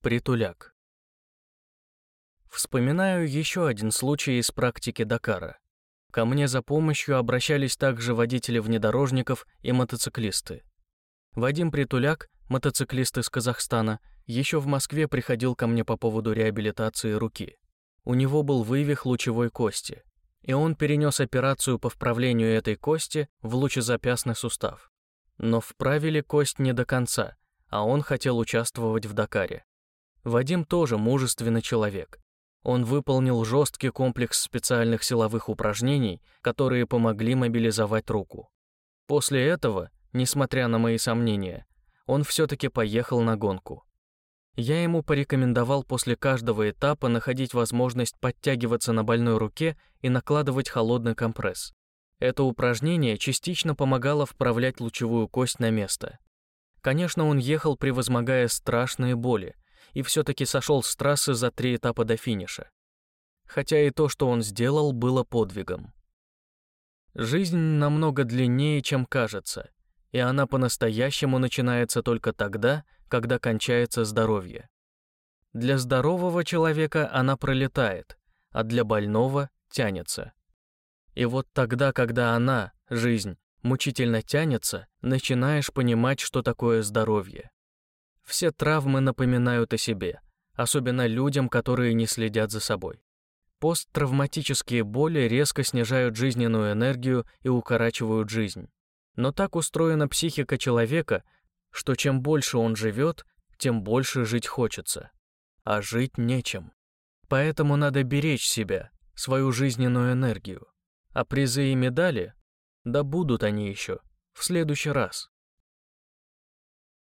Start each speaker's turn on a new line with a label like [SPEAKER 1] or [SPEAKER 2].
[SPEAKER 1] Притуляк. Вспоминаю еще один случай из практики Дакара. Ко мне за помощью обращались также водители внедорожников и мотоциклисты. Вадим Притуляк, мотоциклист из Казахстана, еще в Москве приходил ко мне по поводу реабилитации руки. У него был вывих лучевой кости, и он перенес операцию по вправлению этой кости в лучезапястный сустав. Но вправили кость не до конца, а он хотел участвовать в Дакаре. Вадим тоже мужественный человек. Он выполнил жесткий комплекс специальных силовых упражнений, которые помогли мобилизовать руку. После этого, несмотря на мои сомнения, он все-таки поехал на гонку. Я ему порекомендовал после каждого этапа находить возможность подтягиваться на больной руке и накладывать холодный компресс. Это упражнение частично помогало вправлять лучевую кость на место. Конечно, он ехал, превозмогая страшные боли, и все-таки сошел с трассы за три этапа до финиша. Хотя и то, что он сделал, было подвигом. Жизнь намного длиннее, чем кажется, и она по-настоящему начинается только тогда, когда кончается здоровье. Для здорового человека она пролетает, а для больного тянется. И вот тогда, когда она, жизнь, мучительно тянется, начинаешь понимать, что такое здоровье. Все травмы напоминают о себе, особенно людям, которые не следят за собой. Посттравматические боли резко снижают жизненную энергию и укорачивают жизнь. Но так устроена психика человека, что чем больше он живет, тем больше жить хочется. А жить нечем. Поэтому надо беречь себя, свою жизненную энергию. А призы и медали? Да будут они еще. В следующий раз.